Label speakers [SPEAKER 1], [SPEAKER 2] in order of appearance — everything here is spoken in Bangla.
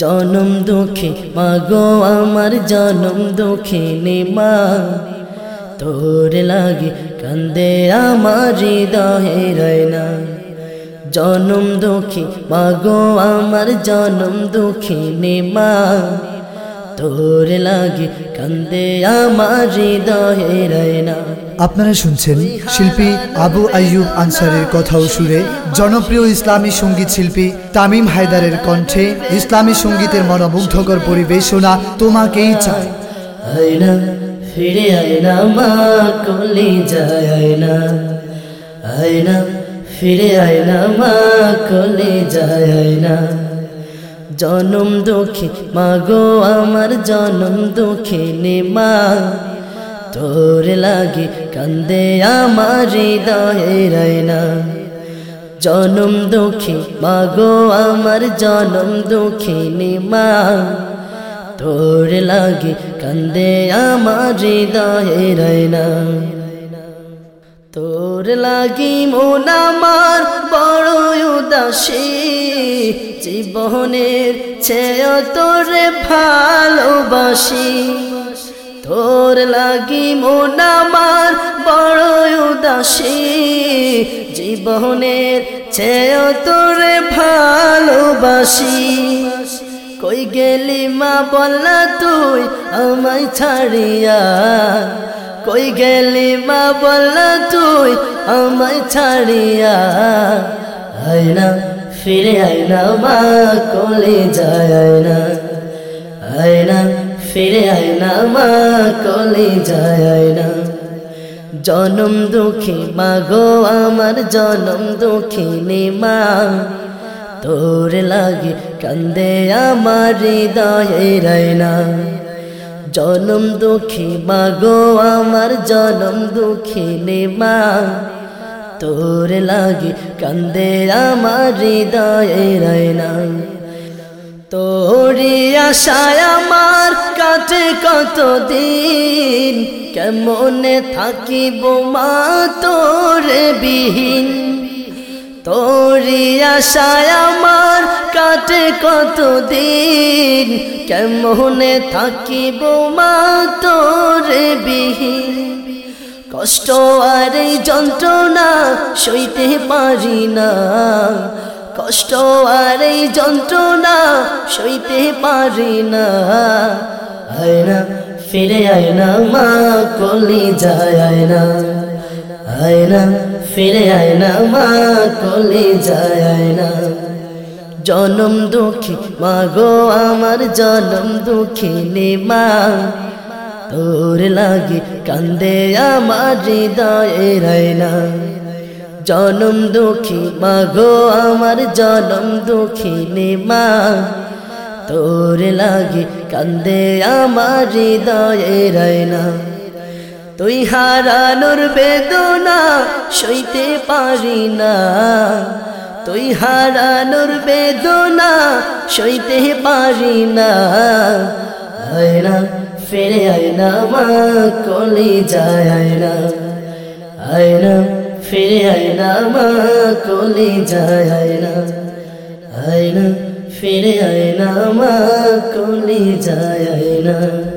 [SPEAKER 1] জনম দুঃখে, মাগো আমার জনম দুঃখিনী মা। তোর লাগে কান্দে আমার হৃদয়ে রয়না জনম দুঃখে, মাগো আমার জনম দুঃখিনী মা। তোর লাগে কান্দে আমার হৃদয়ে রয়না
[SPEAKER 2] আপনারা শুনছেন শিল্পী আবু আইয়ুব আনসারের কথা ও সুরে জনপ্রিয় ইসলামী সংগীত শিল্পী তামিম হায়দারের কণ্ঠে ইসলামী সঙ্গীতের মনোমুগ্ধকর পরিবেশনা তোমাকেই চায়
[SPEAKER 1] আয়না ফিরে আয়না মা কলি যায় আয়না। আয়না ফিরে আয়না মা কলি যায় আয়না। জনম দুঃখী মা গো আমার জনম দুঃখিনী মা। তোর লাগে কান্দে আমার হৃদয়ে রায়না। জনম দুঃখী মা গো আমার জনম দুঃখিনী মা। তোর লাগে কান্দে আমার হৃদয়ে রায়না। তোর লাগি মন আমার বড় উদাসী। জীবনের চেয়ে তোরে ভালোবাসি। তোর লাগি মন আমার বড় উদাসী। জীবনের চেয়ে তোরে ভালোবাসি। কই গেলি মা বললা তুই আমায় ছাড়িয়া। কই গেলি মা বললা তুই আমায় ছাড়িয়া? আয়না ফিরে আয়না মা, কলে যায় আয়না আয়না ফিরে আয়না মা, কলে যায় আয়না জনম দুঃখী মা গো, আমার জনম দুঃখিনী মা। তোর লাগে কান্দে আমার হৃদয়ে রায়না জনম দুঃখী মা গো, আমার জনম দুঃখিনী মা। তোর লাগে কান্দে আমার হৃদয়ে রায়না তোরি আশায় আমার কাটে কত দিন কেমনে থাকিব মা তোরে বিহীন? তোরি আশায় আমার কাটে কত দিন কেমনে থাকিব মা তোরে বিহীন? কষ্ট আর যন্ত্রণা সইতে পারি না। কষ্ট আর এই যন্ত্রণা সইতে পারি না। আয়না, ফিরে আয়না মা কলি যায় আয়না। আয়না, ফিরে আয়না, মা কলি যায় আয়না। জনম দুঃখী, মা গো আমার জনম দুঃখিনী মা। তোর লাগে কান্দে আমার হৃদয়ে রায়না জনম দুঃখী, মা গো আমার জনম দুঃখিনী মা। তোর লাগে কান্দে আমার হৃদয়ে রায়না তুই হারানোর বেদনা সইতে পারি না। তুই হারানোর বেদনা সইতে পারি না। আয়না, ফিরে আয়না, মা কলি যায় আয়না। আয়না, ফিরে আয়না, মা কলি যায় আয়না। আয়না, ফিরে আয়না, মা কলি যায় আয়না।